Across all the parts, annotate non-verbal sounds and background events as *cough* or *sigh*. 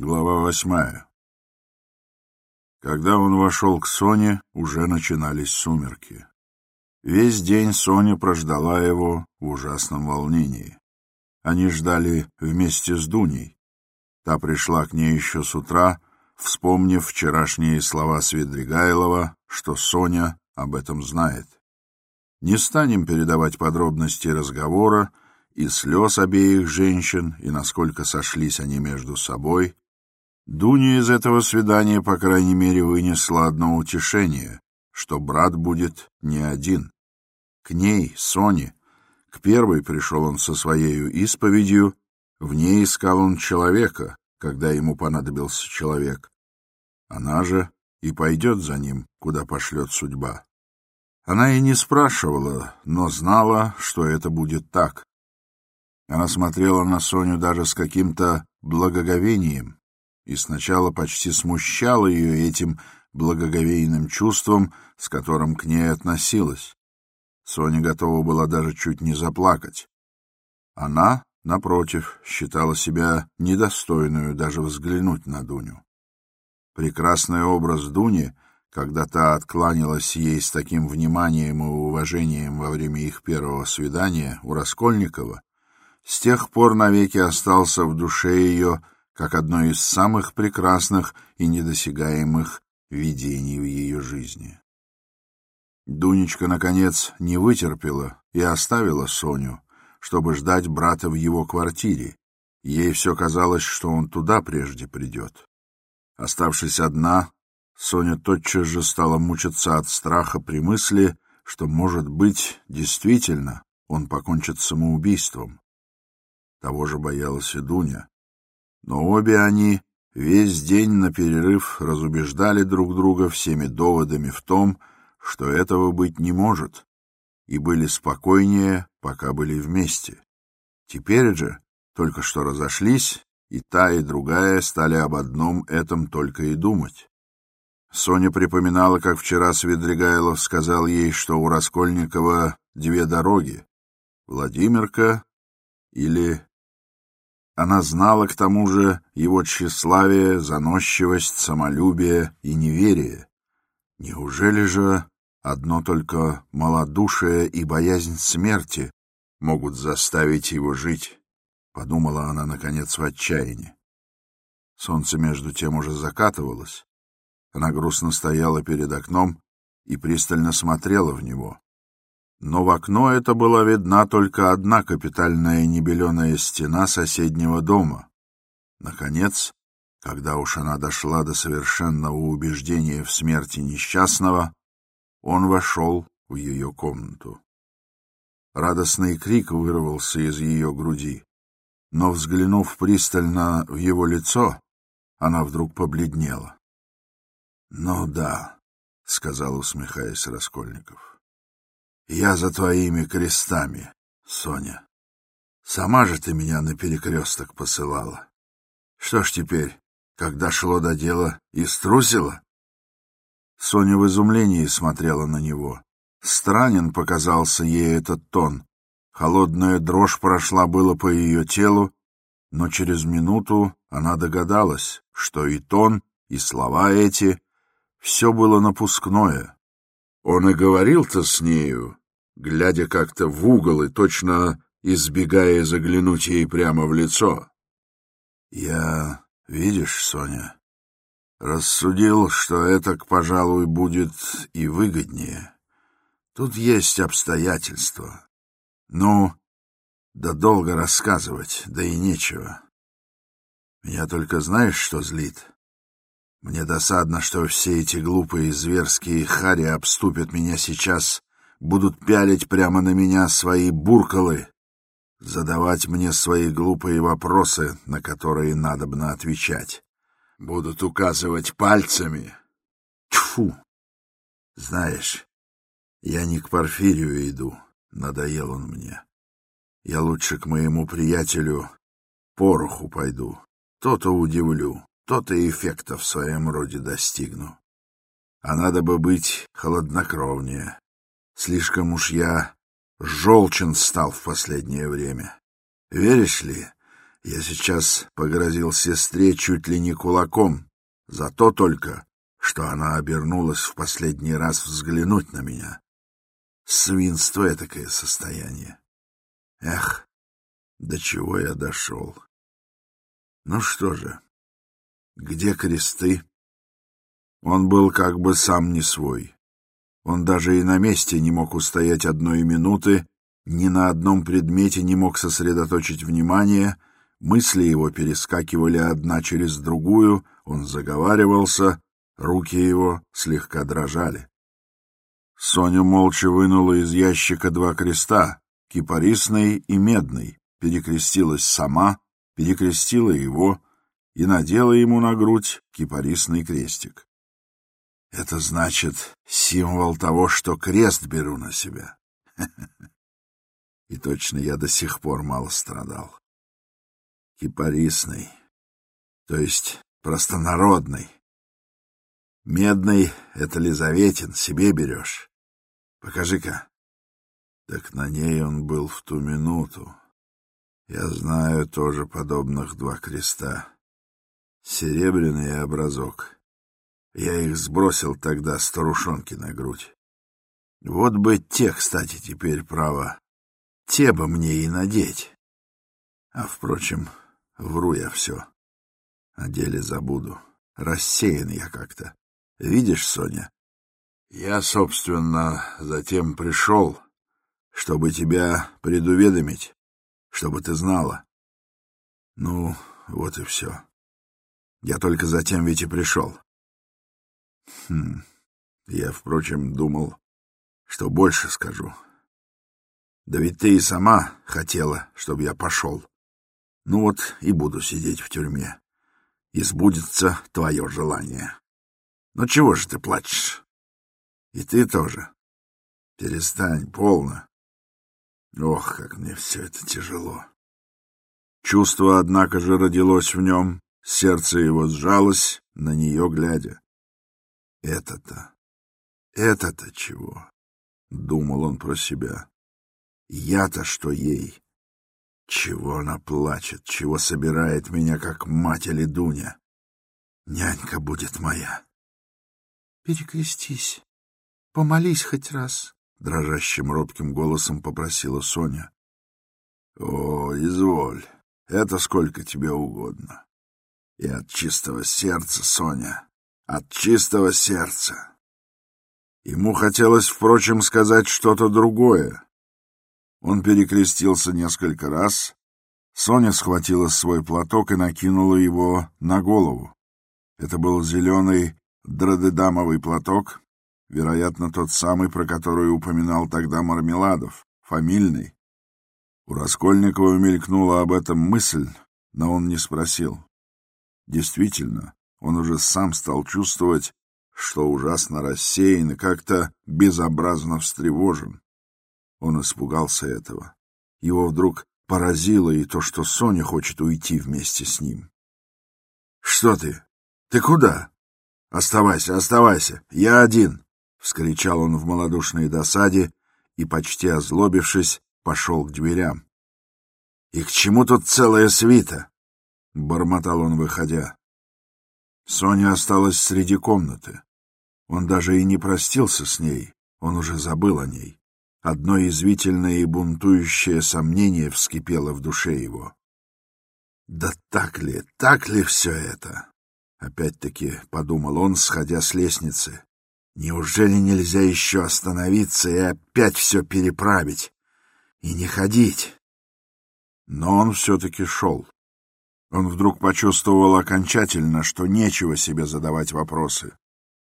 Глава восьмая. Когда он вошел к Соне, уже начинались сумерки. Весь день Соня прождала его в ужасном волнении. Они ждали вместе с Дуней. Та пришла к ней еще с утра, вспомнив вчерашние слова Свидригайлова, что Соня об этом знает. Не станем передавать подробности разговора и слез обеих женщин, и насколько сошлись они между собой, Дуня из этого свидания, по крайней мере, вынесла одно утешение, что брат будет не один. К ней, Соне, к первой пришел он со своей исповедью, в ней искал он человека, когда ему понадобился человек. Она же и пойдет за ним, куда пошлет судьба. Она и не спрашивала, но знала, что это будет так. Она смотрела на Соню даже с каким-то благоговением, и сначала почти смущала ее этим благоговейным чувством, с которым к ней относилась. Соня готова была даже чуть не заплакать. Она, напротив, считала себя недостойную даже взглянуть на Дуню. Прекрасный образ Дуни, когда та откланялась ей с таким вниманием и уважением во время их первого свидания у Раскольникова, с тех пор навеки остался в душе ее как одно из самых прекрасных и недосягаемых видений в ее жизни. Дунечка, наконец, не вытерпела и оставила Соню, чтобы ждать брата в его квартире. Ей все казалось, что он туда прежде придет. Оставшись одна, Соня тотчас же стала мучиться от страха при мысли, что, может быть, действительно он покончит самоубийством. Того же боялась и Дуня. Но обе они весь день на перерыв разубеждали друг друга всеми доводами в том, что этого быть не может, и были спокойнее, пока были вместе. Теперь же, только что разошлись, и та, и другая стали об одном этом только и думать. Соня припоминала, как вчера Свидригайлов сказал ей, что у Раскольникова две дороги — Владимирка или она знала к тому же его тщеславие, заносчивость, самолюбие и неверие. Неужели же одно только малодушие и боязнь смерти могут заставить его жить? Подумала она, наконец, в отчаянии. Солнце между тем уже закатывалось. Она грустно стояла перед окном и пристально смотрела в него но в окно это была видна только одна капитальная небеленая стена соседнего дома. Наконец, когда уж она дошла до совершенного убеждения в смерти несчастного, он вошел в ее комнату. Радостный крик вырвался из ее груди, но, взглянув пристально в его лицо, она вдруг побледнела. — Ну да, — сказал, усмехаясь Раскольников. Я за твоими крестами, Соня. Сама же ты меня на перекресток посылала. Что ж теперь, когда шло до дела, и струсила? Соня в изумлении смотрела на него. Странен показался ей этот тон. Холодная дрожь прошла было по ее телу, но через минуту она догадалась, что и тон, и слова эти — все было напускное. Он и говорил-то с нею, глядя как-то в угол и точно избегая заглянуть ей прямо в лицо. «Я, видишь, Соня, рассудил, что это, пожалуй, будет и выгоднее. Тут есть обстоятельства. Ну, да долго рассказывать, да и нечего. Меня только знаешь, что злит?» Мне досадно, что все эти глупые зверские хари обступят меня сейчас будут пялить прямо на меня свои буркалы, задавать мне свои глупые вопросы, на которые надобно отвечать. Будут указывать пальцами. Тьфу! Знаешь, я не к Порфирию иду, надоел он мне. Я лучше к моему приятелю Пороху пойду. То-то удивлю, то-то эффекта в своем роде достигну. А надо бы быть холоднокровнее. Слишком уж я желчен стал в последнее время. Веришь ли, Я сейчас погрозил сестре чуть ли не кулаком, за то только, что она обернулась в последний раз взглянуть на меня. Свинство — такое состояние. Эх, до чего я дошел. Ну что же, где кресты? Он был как бы сам не свой. Он даже и на месте не мог устоять одной минуты, ни на одном предмете не мог сосредоточить внимание, мысли его перескакивали одна через другую, он заговаривался, руки его слегка дрожали. Соня молча вынула из ящика два креста, кипарисный и медный, перекрестилась сама, перекрестила его и надела ему на грудь кипарисный крестик. Это значит символ того, что крест беру на себя. *laughs* И точно я до сих пор мало страдал. Кипарисный, то есть простонародный. Медный — это Лизаветин, себе берешь. Покажи-ка. Так на ней он был в ту минуту. Я знаю тоже подобных два креста. Серебряный и образок. Я их сбросил тогда старушонки на грудь. Вот бы те, кстати, теперь право. Те бы мне и надеть. А, впрочем, вру я все. О деле забуду. Рассеян я как-то. Видишь, Соня? Я, собственно, затем пришел, чтобы тебя предуведомить, чтобы ты знала. Ну, вот и все. Я только затем ведь и пришел. Хм, я, впрочем, думал, что больше скажу. Да ведь ты и сама хотела, чтобы я пошел. Ну вот и буду сидеть в тюрьме. И сбудется твое желание. Ну чего же ты плачешь? И ты тоже. Перестань, полно. Ох, как мне все это тяжело. Чувство, однако же, родилось в нем, сердце его сжалось, на нее глядя. Это-то, это-то чего? Думал он про себя. Я-то что ей? Чего она плачет, чего собирает меня, как мать или Дуня? Нянька будет моя. Перекрестись, помолись хоть раз, — дрожащим робким голосом попросила Соня. — О, изволь, это сколько тебе угодно. И от чистого сердца, Соня, от чистого сердца. Ему хотелось, впрочем, сказать что-то другое. Он перекрестился несколько раз. Соня схватила свой платок и накинула его на голову. Это был зеленый дродедамовый платок, Вероятно, тот самый, про который упоминал тогда Мармеладов, фамильный. У Раскольникова мелькнула об этом мысль, но он не спросил. Действительно, он уже сам стал чувствовать, что ужасно рассеян и как-то безобразно встревожен. Он испугался этого. Его вдруг поразило и то, что Соня хочет уйти вместе с ним. — Что ты? Ты куда? — Оставайся, оставайся, я один. — вскричал он в малодушной досаде и, почти озлобившись, пошел к дверям. — И к чему тут целая свита? — бормотал он, выходя. Соня осталась среди комнаты. Он даже и не простился с ней, он уже забыл о ней. Одно извительное и бунтующее сомнение вскипело в душе его. «Да так ли, так ли все это?» Опять-таки подумал он, сходя с лестницы. Неужели нельзя еще остановиться и опять все переправить? И не ходить? Но он все-таки шел. Он вдруг почувствовал окончательно, что нечего себе задавать вопросы.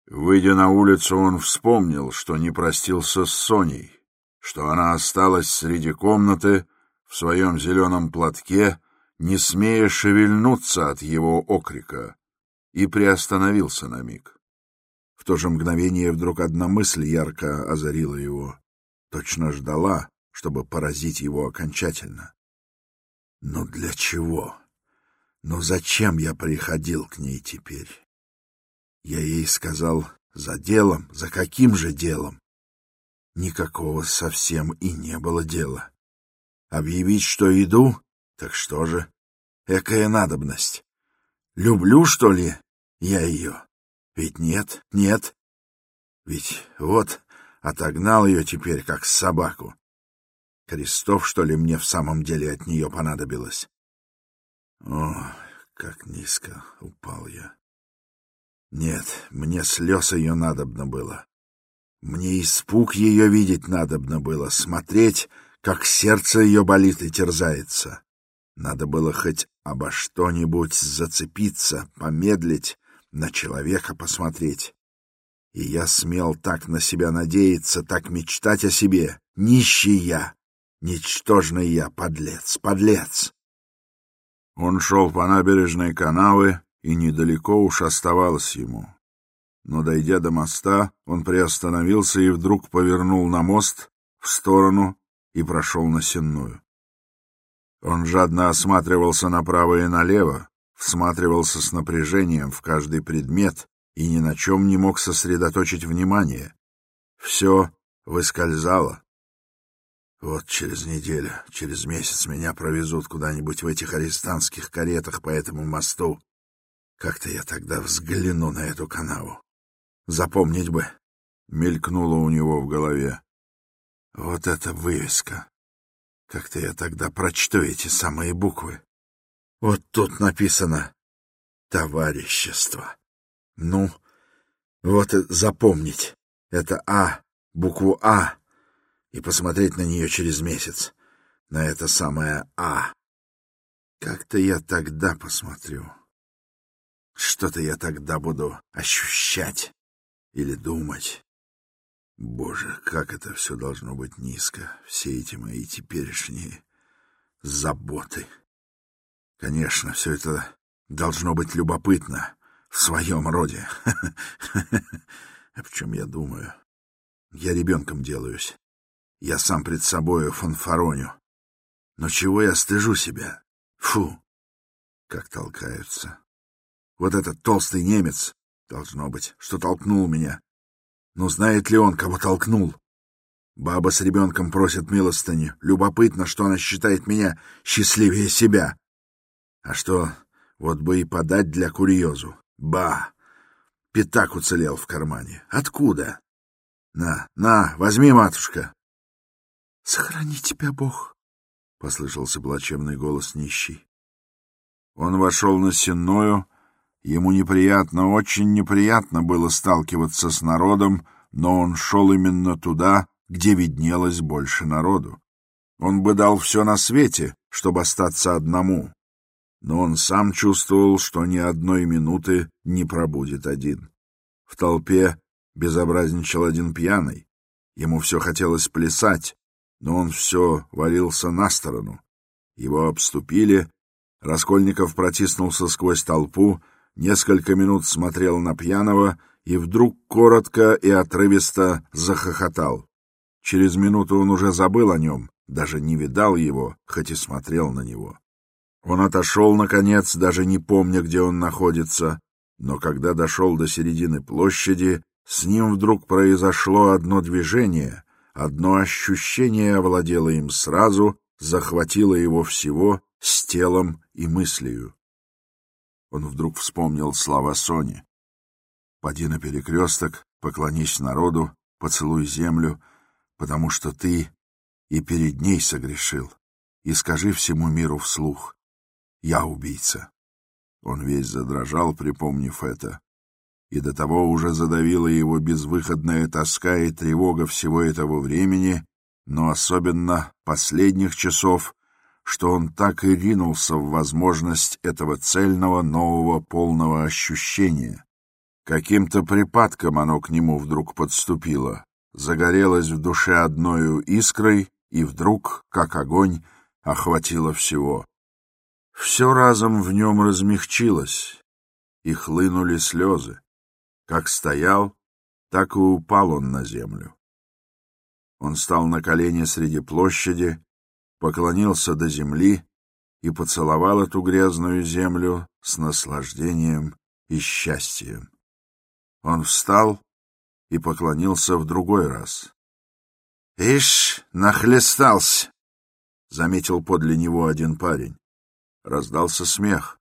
Выйдя на улицу, он вспомнил, что не простился с Соней, что она осталась среди комнаты в своем зеленом платке, не смея шевельнуться от его окрика, и приостановился на миг. В то же мгновение вдруг одна мысль ярко озарила его. Точно ждала, чтобы поразить его окончательно. Но для чего? Но зачем я приходил к ней теперь? Я ей сказал, за делом, за каким же делом? Никакого совсем и не было дела. Объявить, что иду? Так что же? Экая надобность. Люблю, что ли, я ее? Ведь нет, нет. Ведь вот отогнал ее теперь, как собаку. Крестов, что ли, мне в самом деле от нее понадобилось? О, как низко упал я. Нет, мне слез ее надобно было. Мне испуг ее видеть надобно было, смотреть, как сердце ее болит и терзается. Надо было хоть обо что-нибудь зацепиться, помедлить, на человека посмотреть. И я смел так на себя надеяться, так мечтать о себе. Нищий я, ничтожный я, подлец, подлец. Он шел по набережной канавы, и недалеко уж оставалось ему. Но, дойдя до моста, он приостановился и вдруг повернул на мост в сторону и прошел на сенную. Он жадно осматривался направо и налево, всматривался с напряжением в каждый предмет и ни на чем не мог сосредоточить внимание. Все выскользало. Вот через неделю, через месяц меня провезут куда-нибудь в этих арестантских каретах по этому мосту. Как-то я тогда взгляну на эту канаву. Запомнить бы. Мелькнуло у него в голове. Вот эта вывеска. Как-то я тогда прочту эти самые буквы. Вот тут написано «Товарищество». Ну, вот запомнить. Это А, букву А, и посмотреть на нее через месяц. На это самое А. Как-то я тогда посмотрю. Что-то я тогда буду ощущать или думать. Боже, как это все должно быть низко, все эти мои теперешние заботы. Конечно, все это должно быть любопытно в своем роде. *laughs* О чем я думаю? Я ребенком делаюсь. Я сам пред собою фанфароню. Но чего я стыжу себя? Фу! Как толкаются. Вот этот толстый немец, должно быть, что толкнул меня. Но знает ли он, кого толкнул? Баба с ребенком просит милостыни. Любопытно, что она считает меня счастливее себя. А что, вот бы и подать для курьезу. Ба! Пятак уцелел в кармане. Откуда? На, на, возьми, матушка. — Сохрани тебя, Бог! — послышался плачевный голос нищий. Он вошел на сенную, Ему неприятно, очень неприятно было сталкиваться с народом, но он шел именно туда, где виднелось больше народу. Он бы дал все на свете, чтобы остаться одному, но он сам чувствовал, что ни одной минуты не пробудет один. В толпе безобразничал один пьяный. Ему все хотелось плясать, но он все валился на сторону. Его обступили, Раскольников протиснулся сквозь толпу, несколько минут смотрел на пьяного и вдруг коротко и отрывисто захохотал. Через минуту он уже забыл о нем, даже не видал его, хоть и смотрел на него. Он отошел, наконец, даже не помня, где он находится, но когда дошел до середины площади, с ним вдруг произошло одно движение, одно ощущение овладело им сразу, захватило его всего с телом и мыслью. Он вдруг вспомнил слова Сони. «Поди на перекресток, поклонись народу, поцелуй землю, потому что ты и перед ней согрешил, и скажи всему миру вслух, я убийца». Он весь задрожал, припомнив это, и до того уже задавила его безвыходная тоска и тревога всего этого времени, но особенно последних часов, что он так и ринулся в возможность этого цельного, нового, полного ощущения. Каким-то припадком оно к нему вдруг подступило, загорелось в душе одною искрой и вдруг, как огонь, охватило всего. Все разом в нем размягчилось, и хлынули слезы. Как стоял, так и упал он на землю. Он стал на колени среди площади, поклонился до земли и поцеловал эту грязную землю с наслаждением и счастьем. Он встал и поклонился в другой раз. — Ишь, нахлестался! — заметил подле него один парень. Раздался смех.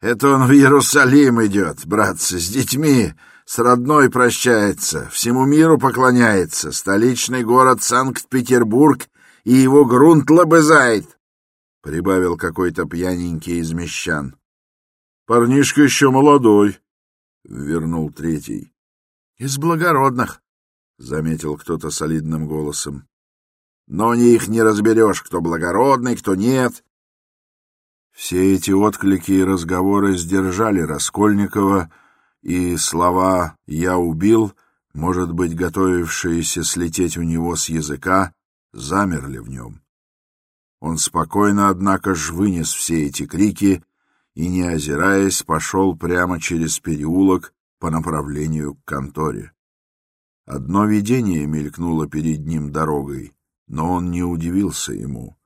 «Это он в Иерусалим идет, братцы, с детьми, с родной прощается, всему миру поклоняется, столичный город Санкт-Петербург и его грунт лобызает», — прибавил какой-то пьяненький из мещан. «Парнишка еще молодой», — вернул третий. «Из благородных», — заметил кто-то солидным голосом. «Но не их не разберешь, кто благородный, кто нет». Все эти отклики и разговоры сдержали Раскольникова, и слова «я убил», может быть, готовившиеся слететь у него с языка, замерли в нем. Он спокойно, однако ж, вынес все эти крики и, не озираясь, пошел прямо через переулок по направлению к конторе. Одно видение мелькнуло перед ним дорогой, но он не удивился ему.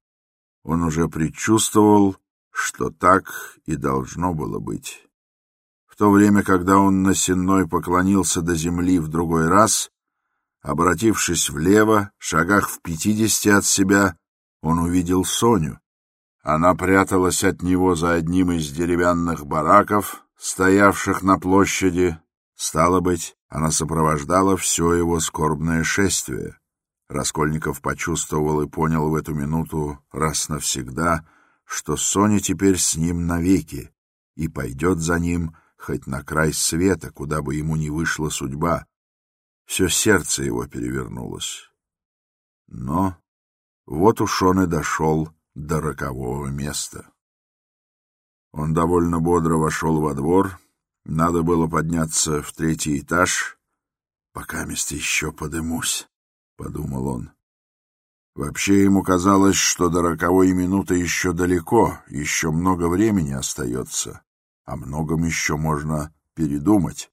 Он уже предчувствовал, что так и должно было быть. В то время, когда он на сенной поклонился до земли в другой раз, обратившись влево, шагах в пятидесяти от себя, он увидел Соню. Она пряталась от него за одним из деревянных бараков, стоявших на площади. Стало быть, она сопровождала все его скорбное шествие. Раскольников почувствовал и понял в эту минуту раз навсегда, что Соня теперь с ним навеки и пойдет за ним хоть на край света, куда бы ему ни вышла судьба. Все сердце его перевернулось. Но вот уж он и дошел до рокового места. Он довольно бодро вошел во двор, надо было подняться в третий этаж, пока место еще подымусь, — подумал он. Вообще ему казалось, что до роковой минуты еще далеко, еще много времени остается, о многом еще можно передумать.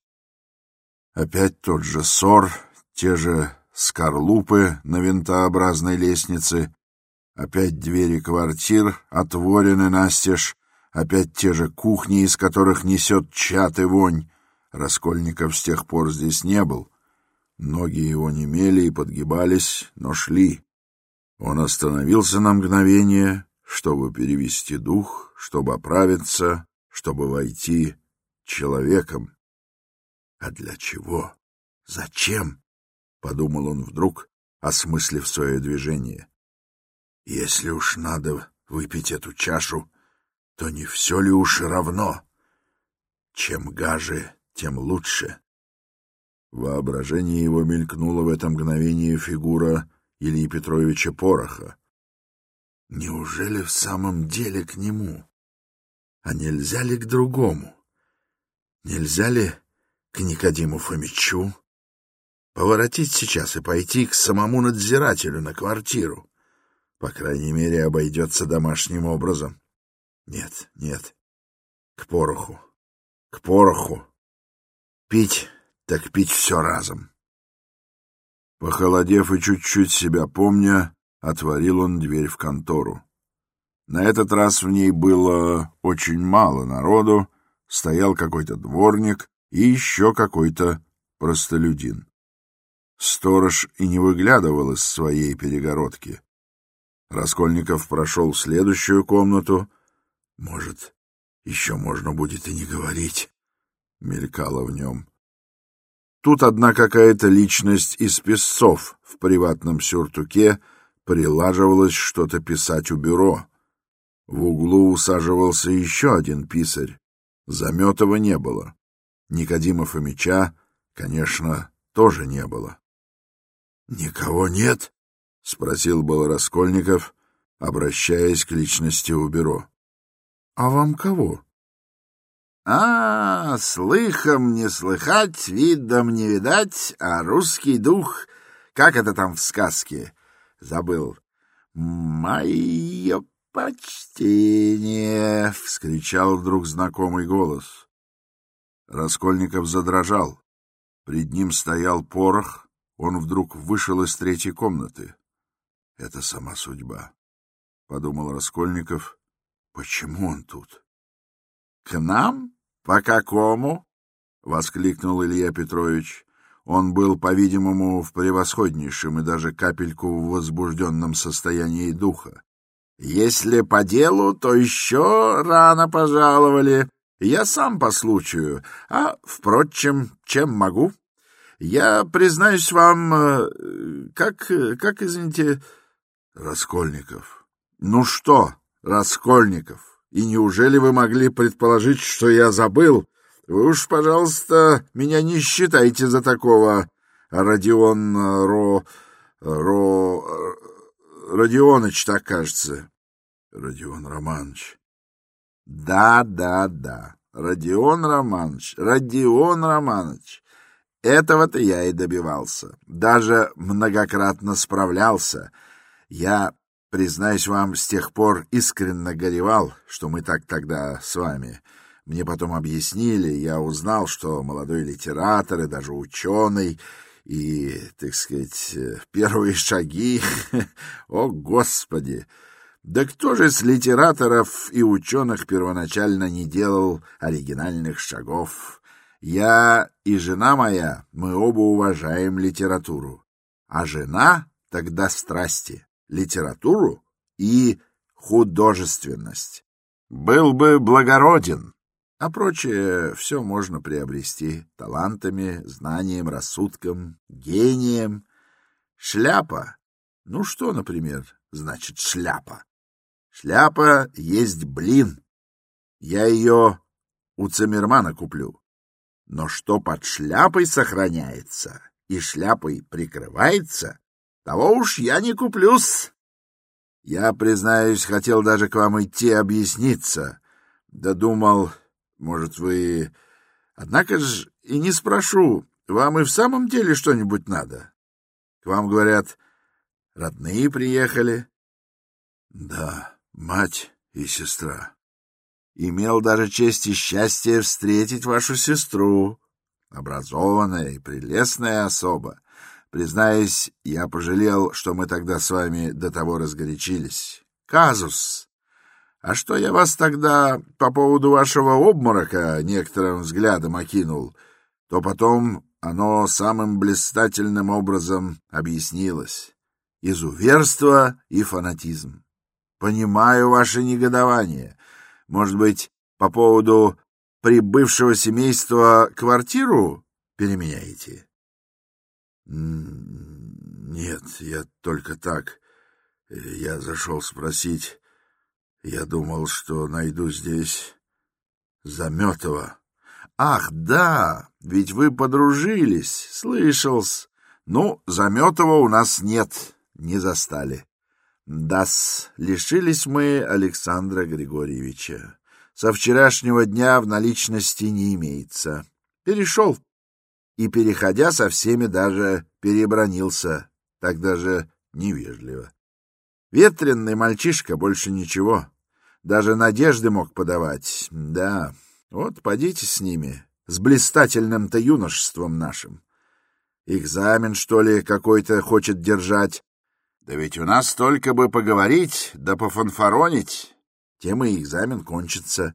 Опять тот же ссор, те же скорлупы на винтообразной лестнице, опять двери квартир отворены настежь, опять те же кухни, из которых несет чат и вонь. Раскольников с тех пор здесь не был. Ноги его немели и подгибались, но шли. Он остановился на мгновение, чтобы перевести дух, чтобы оправиться, чтобы войти человеком. А для чего? Зачем? — подумал он вдруг, осмыслив свое движение. Если уж надо выпить эту чашу, то не все ли уж равно? Чем гаже, тем лучше. Воображение его мелькнуло в это мгновение фигура Ильи Петровича Пороха. Неужели в самом деле к нему? А нельзя ли к другому? Нельзя ли к Никодиму Фомичу? Поворотить сейчас и пойти к самому надзирателю на квартиру. По крайней мере, обойдется домашним образом. Нет, нет, к пороху, к пороху. Пить, так пить все разом. Похолодев и чуть-чуть себя помня, отворил он дверь в контору. На этот раз в ней было очень мало народу, стоял какой-то дворник и еще какой-то простолюдин. Сторож и не выглядывал из своей перегородки. Раскольников прошел в следующую комнату. Может, еще можно будет и не говорить, — мелькало в нем. Тут одна какая-то личность из песцов в приватном сюртуке прилаживалась что-то писать у бюро. В углу усаживался еще один писарь. Заметова не было. Никодима Фомича, конечно, тоже не было. — Никого нет? — спросил был Раскольников, обращаясь к личности у бюро. — А вам кого? — А, слыхом не слыхать, видом не видать, а русский дух, как это там в сказке? Забыл. — Мое «Почтение!» — вскричал вдруг знакомый голос. Раскольников задрожал. Пред ним стоял порох. Он вдруг вышел из третьей комнаты. «Это сама судьба», — подумал Раскольников. «Почему он тут?» «К нам? По какому?» — воскликнул Илья Петрович. Он был, по-видимому, в превосходнейшем и даже капельку в возбужденном состоянии духа. Если по делу, то еще рано пожаловали. Я сам по случаю, а, впрочем, чем могу? Я признаюсь вам, э, как, как, извините, Раскольников. Ну что, Раскольников, и неужели вы могли предположить, что я забыл? Вы уж, пожалуйста, меня не считайте за такого, Родион Ро... Ро... Родионыч, так кажется. Родион Романович. Да, да, да. Родион Романович, Родион Романович. Этого-то я и добивался. Даже многократно справлялся. Я, признаюсь вам, с тех пор искренне горевал, что мы так тогда с вами. Мне потом объяснили, я узнал, что молодой литератор и даже ученый, и, так сказать, первые шаги... *laughs* О, Господи! Да кто же с литераторов и ученых первоначально не делал оригинальных шагов? Я и жена моя, мы оба уважаем литературу. А жена тогда страсти, литературу и художественность. Был бы благороден, а прочее все можно приобрести талантами, знанием, рассудком, гением. Шляпа. Ну что, например, значит шляпа? Шляпа есть блин. Я ее у Циммермана куплю. Но что под шляпой сохраняется и шляпой прикрывается, того уж я не куплюсь. Я, признаюсь, хотел даже к вам идти объясниться. Да думал, может, вы... Однако ж и не спрошу, вам и в самом деле что-нибудь надо? К вам, говорят, родные приехали. Да, мать и сестра. Имел даже честь и счастье встретить вашу сестру, образованная и прелестная особа. Признаюсь, я пожалел, что мы тогда с вами до того разгорячились. Казус! А что я вас тогда по поводу вашего обморока некоторым взглядом окинул, то потом оно самым блистательным образом объяснилось. Изуверство и фанатизм. Понимаю ваше негодование. Может быть, по поводу прибывшего семейства квартиру переменяете? Нет, я только так. Я зашел спросить. Я думал, что найду здесь Заметова. Ах, да, ведь вы подружились, слышал-с. Ну, Заметова у нас нет, не застали. Дас, лишились мы Александра Григорьевича. Со вчерашнего дня в наличности не имеется. Перешел и, переходя, со всеми даже перебронился, так даже невежливо. Ветренный мальчишка, больше ничего. Даже надежды мог подавать. Да, вот подите с ними, с блистательным-то юношеством нашим. Экзамен, что ли, какой-то хочет держать. Да ведь у нас только бы поговорить, да пофанфаронить, тем и экзамен кончится.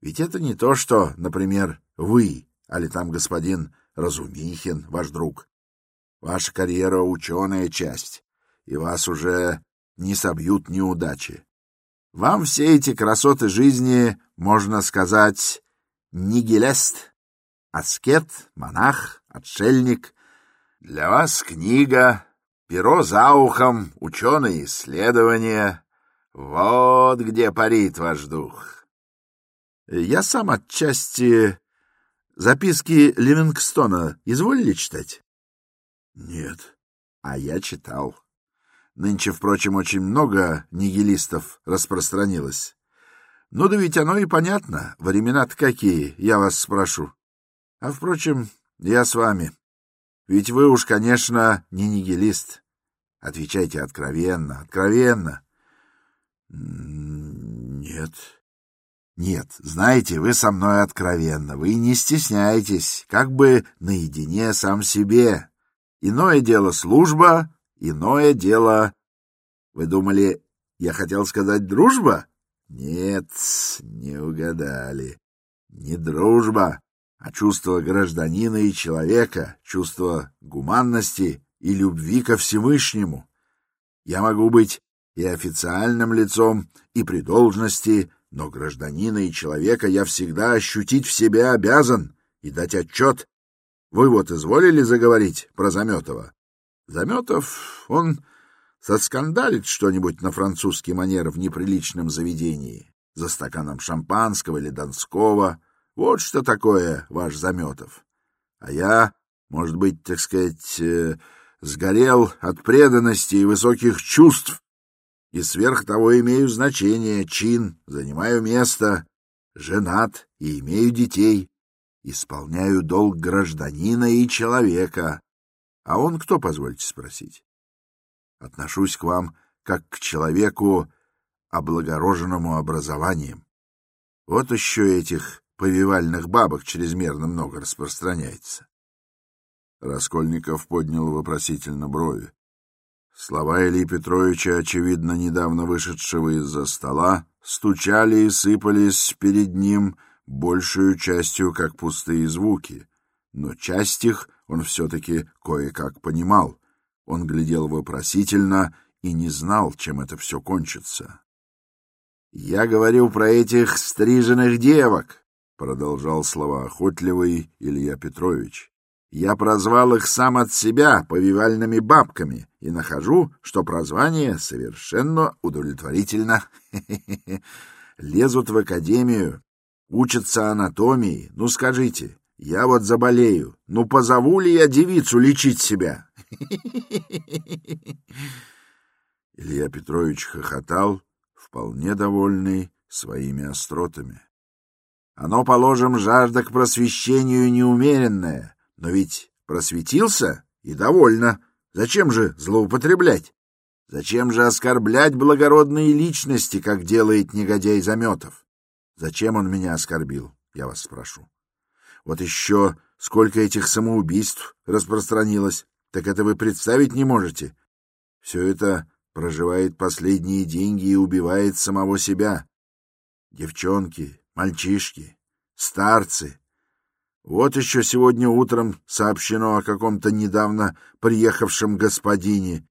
Ведь это не то, что, например, вы, али там господин Разумихин, ваш друг. Ваша карьера — ученая часть, и вас уже не собьют неудачи. Вам все эти красоты жизни, можно сказать, нигилест, аскет, монах, отшельник. Для вас книга, перо за ухом, ученые исследования. Вот где парит ваш дух. Я сам отчасти Записки Ливингстона изволили читать? Нет. А я читал. Нынче, впрочем, очень много нигилистов распространилось. Ну да ведь оно и понятно. Времена-то какие, я вас спрошу. А, впрочем, я с вами. Ведь вы уж, конечно, не нигилист. Отвечайте откровенно, откровенно. Нет, нет, знаете, вы со мной откровенно, вы не стесняйтесь, как бы наедине сам себе. Иное дело служба, иное дело... Вы думали, я хотел сказать дружба? Нет, не угадали. Не дружба, а чувство гражданина и человека, чувство гуманности и любви ко Всевышнему. Я могу быть и официальным лицом, и при должности, но гражданина и человека я всегда ощутить в себе обязан и дать отчет. Вы вот изволили заговорить про Заметова? Заметов, он соскандалит что-нибудь на французский манер в неприличном заведении, за стаканом шампанского или донского. Вот что такое ваш Заметов. А я, может быть, так сказать, э, сгорел от преданности и высоких чувств, и сверх того имею значение, чин, занимаю место, женат и имею детей, исполняю долг гражданина и человека. А он кто, позвольте спросить? Отношусь к вам как к человеку, облагороженному образованием. Вот еще этих повивальных бабок чрезмерно много распространяется. Раскольников поднял вопросительно брови. Слова Ильи Петровича, очевидно, недавно вышедшего из-за стола, стучали и сыпались перед ним большую частью как пустые звуки, но часть их он все-таки кое-как понимал. Он глядел вопросительно и не знал, чем это все кончится. — Я говорю про этих стриженных девок, — продолжал слова охотливый Илья Петрович. Я прозвал их сам от себя повивальными бабками и нахожу, что прозвание совершенно удовлетворительно. *laughs* Лезут в академию, учатся анатомии. Ну, скажите, я вот заболею. Ну, позову ли я девицу лечить себя? *laughs* Илья Петрович хохотал, вполне довольный своими остротами. Оно, положим, жажда к просвещению неумеренная, но ведь просветился и довольно. Зачем же злоупотреблять? Зачем же оскорблять благородные личности, как делает негодяй Заметов? Зачем он меня оскорбил, я вас спрошу. Вот еще сколько этих самоубийств распространилось, так это вы представить не можете. Все это проживает последние деньги и убивает самого себя. Девчонки, мальчишки, старцы, вот еще сегодня утром сообщено о каком-то недавно приехавшем господине.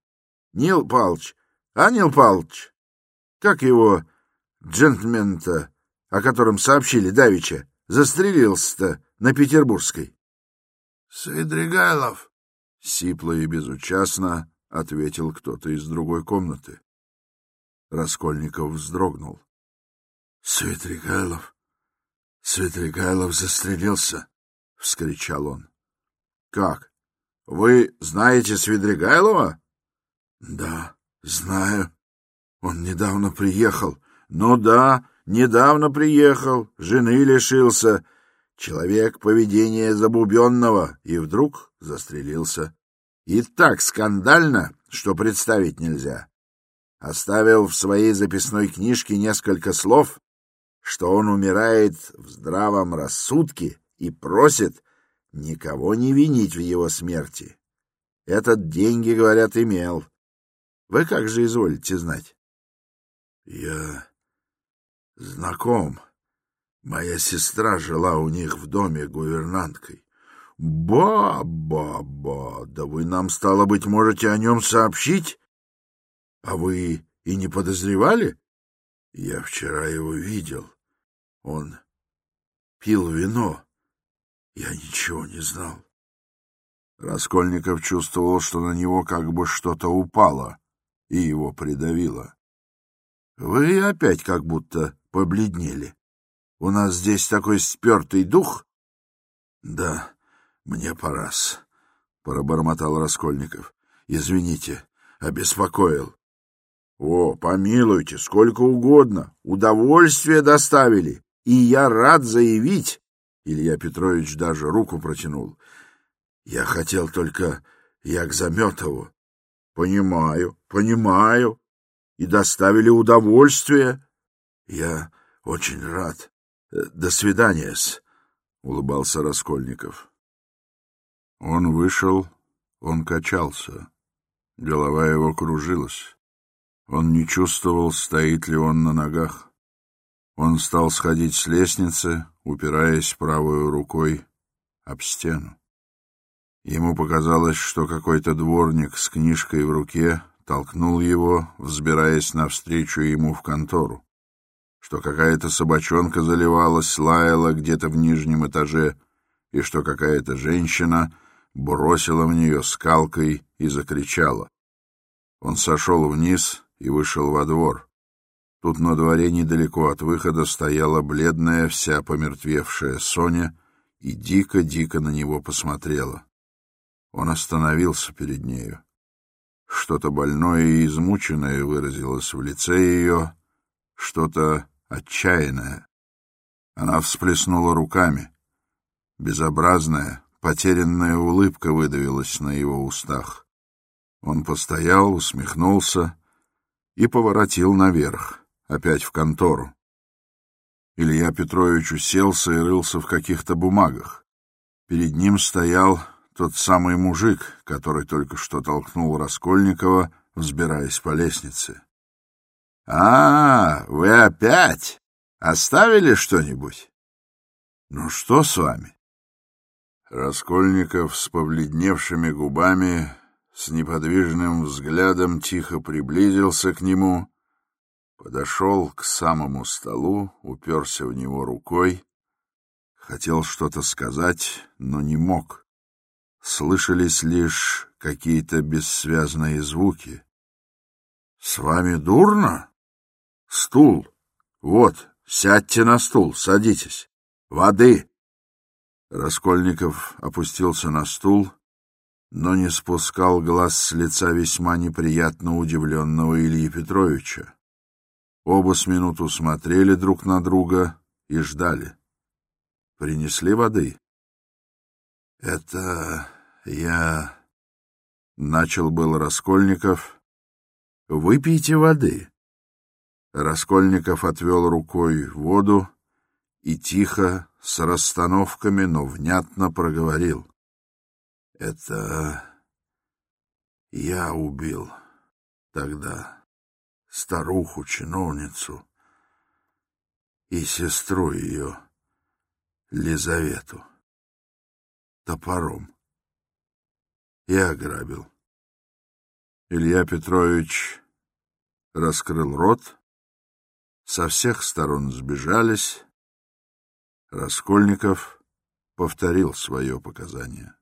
Нил Палч, а Нил Палч? Как его джентльмен-то, о котором сообщили Давича, застрелился-то на Петербургской? — Свидригайлов, — сипло и безучастно ответил кто-то из другой комнаты. Раскольников вздрогнул. — Свидригайлов? Свидригайлов застрелился? —— вскричал он. — Как? Вы знаете Свидригайлова? — Да, знаю. Он недавно приехал. — Ну да, недавно приехал, жены лишился. Человек поведения забубенного, и вдруг застрелился. И так скандально, что представить нельзя. Оставил в своей записной книжке несколько слов, что он умирает в здравом рассудке и просит никого не винить в его смерти. Этот деньги, говорят, имел. Вы как же изволите знать? — Я знаком. Моя сестра жила у них в доме гувернанткой. Ба-ба-ба, да вы нам, стало быть, можете о нем сообщить? А вы и не подозревали? Я вчера его видел. Он пил вино. Я ничего не знал. Раскольников чувствовал, что на него как бы что-то упало и его придавило. — Вы опять как будто побледнели. У нас здесь такой спертый дух. — Да, мне пора-с, — пробормотал Раскольников. — Извините, обеспокоил. — О, помилуйте, сколько угодно. Удовольствие доставили. И я рад заявить, Илья Петрович даже руку протянул. Я хотел только... Я к Заметову. Понимаю, понимаю. И доставили удовольствие. Я очень рад. До свидания-с, — улыбался Раскольников. Он вышел, он качался. Голова его кружилась. Он не чувствовал, стоит ли он на ногах. Он стал сходить с лестницы, упираясь правой рукой об стену. Ему показалось, что какой-то дворник с книжкой в руке толкнул его, взбираясь навстречу ему в контору, что какая-то собачонка заливалась, лаяла где-то в нижнем этаже, и что какая-то женщина бросила в нее скалкой и закричала. Он сошел вниз и вышел во двор. Тут на дворе недалеко от выхода стояла бледная, вся помертвевшая Соня и дико-дико на него посмотрела. Он остановился перед нею. Что-то больное и измученное выразилось в лице ее, что-то отчаянное. Она всплеснула руками. Безобразная, потерянная улыбка выдавилась на его устах. Он постоял, усмехнулся и поворотил наверх опять в контору. Илья Петрович уселся и рылся в каких-то бумагах. Перед ним стоял тот самый мужик, который только что толкнул Раскольникова, взбираясь по лестнице. — А, вы опять? Оставили что-нибудь? — Ну что с вами? Раскольников с побледневшими губами, с неподвижным взглядом тихо приблизился к нему Подошел к самому столу, уперся в него рукой. Хотел что-то сказать, но не мог. Слышались лишь какие-то бессвязные звуки. — С вами дурно? — Стул. Вот, сядьте на стул, садитесь. Воды. Раскольников опустился на стул, но не спускал глаз с лица весьма неприятно удивленного Ильи Петровича. Оба с минуту смотрели друг на друга и ждали. Принесли воды. — Это я... — начал был Раскольников. — Выпейте воды. Раскольников отвел рукой воду и тихо, с расстановками, но внятно проговорил. — Это я убил тогда старуху-чиновницу и сестру ее, Лизавету, топором. И ограбил. Илья Петрович раскрыл рот, со всех сторон сбежались. Раскольников повторил свое показание.